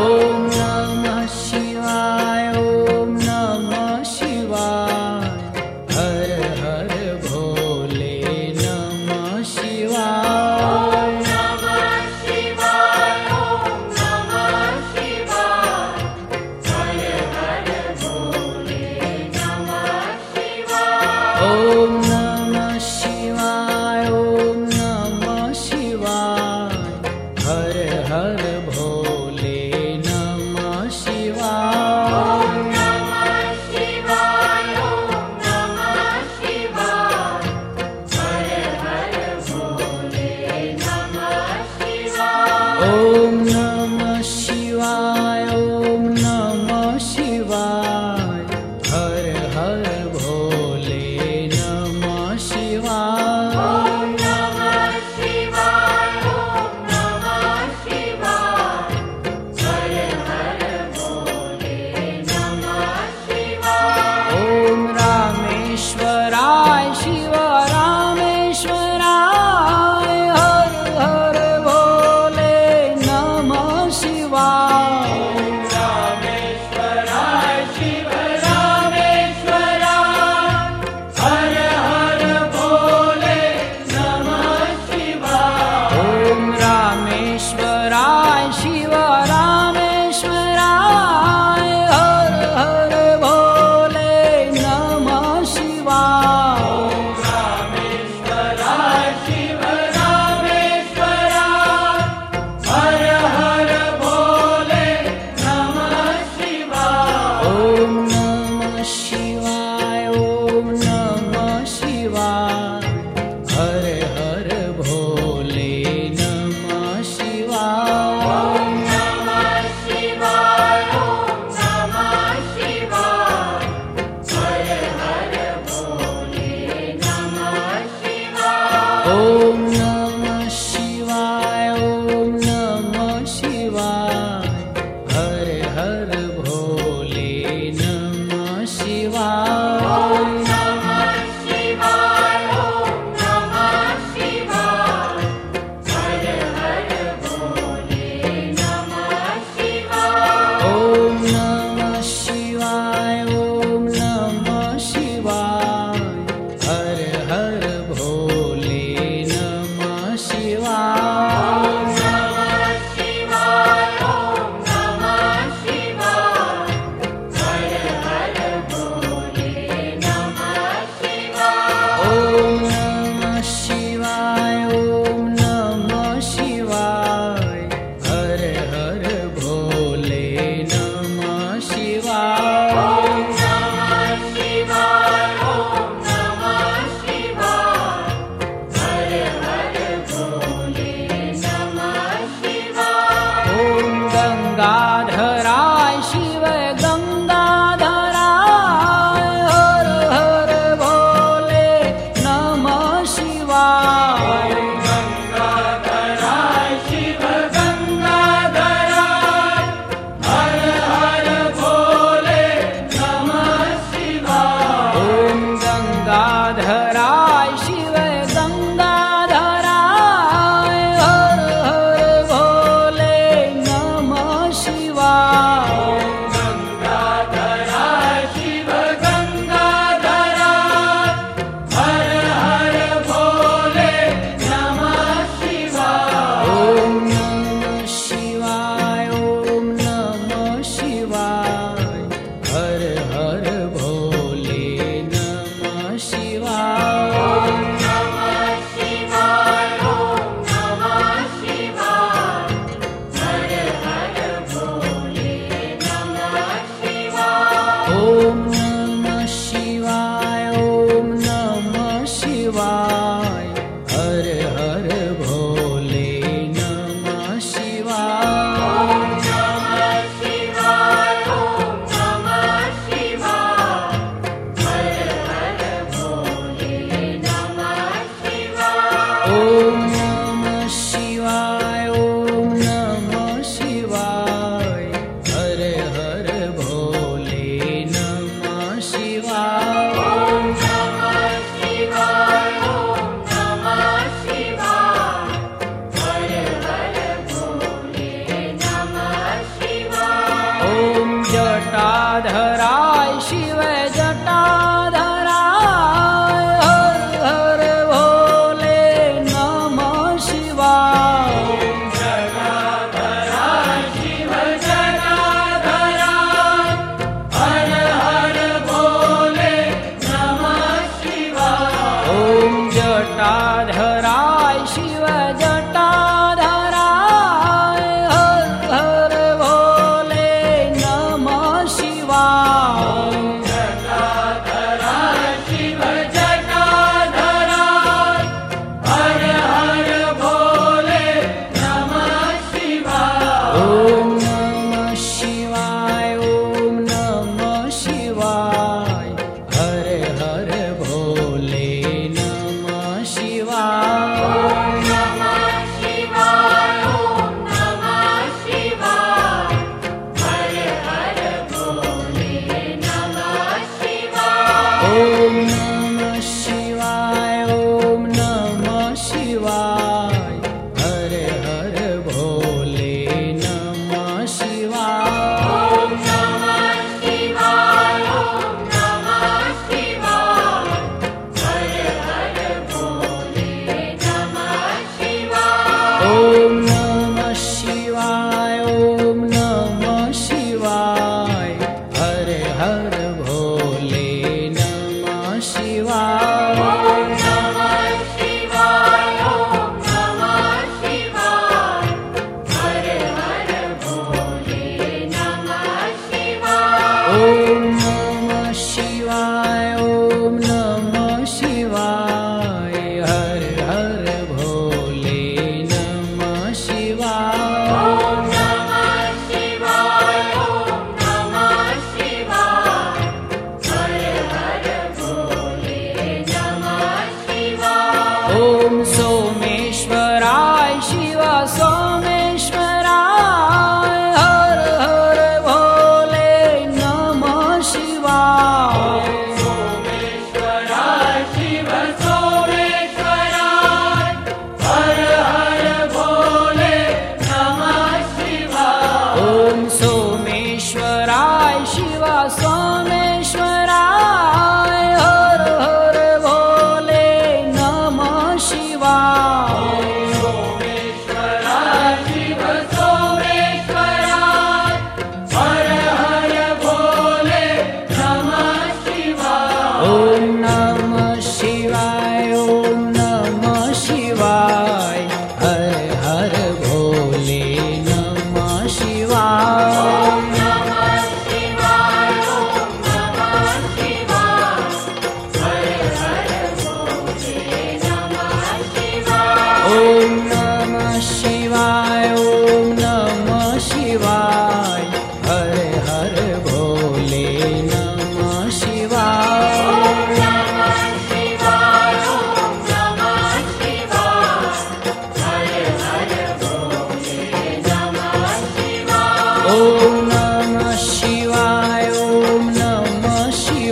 Oh. ओ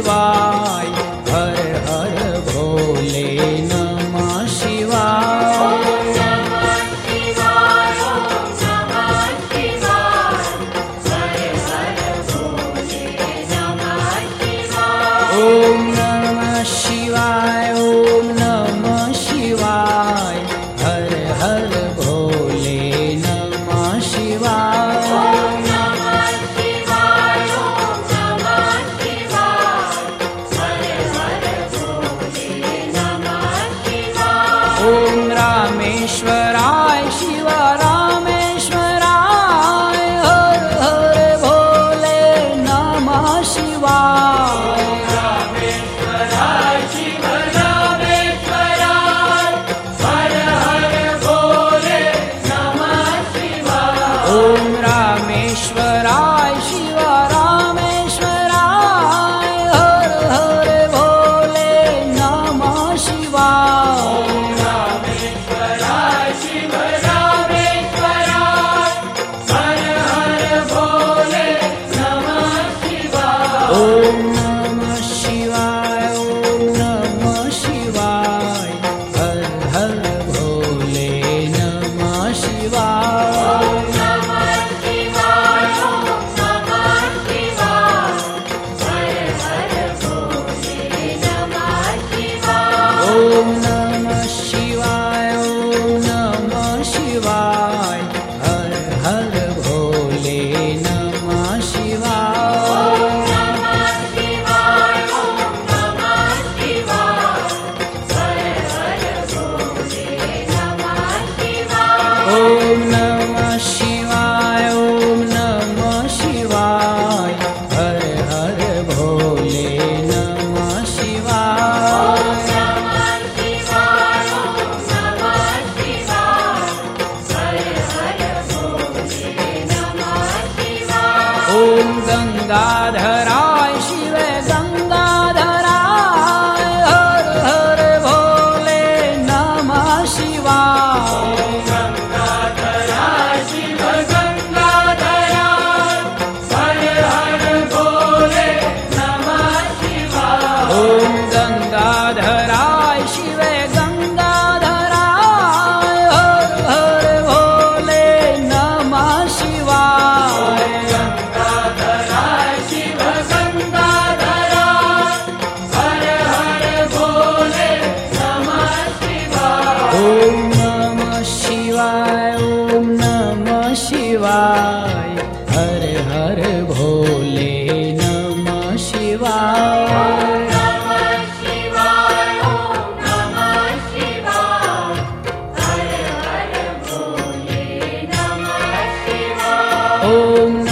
नमः Om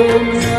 Jones.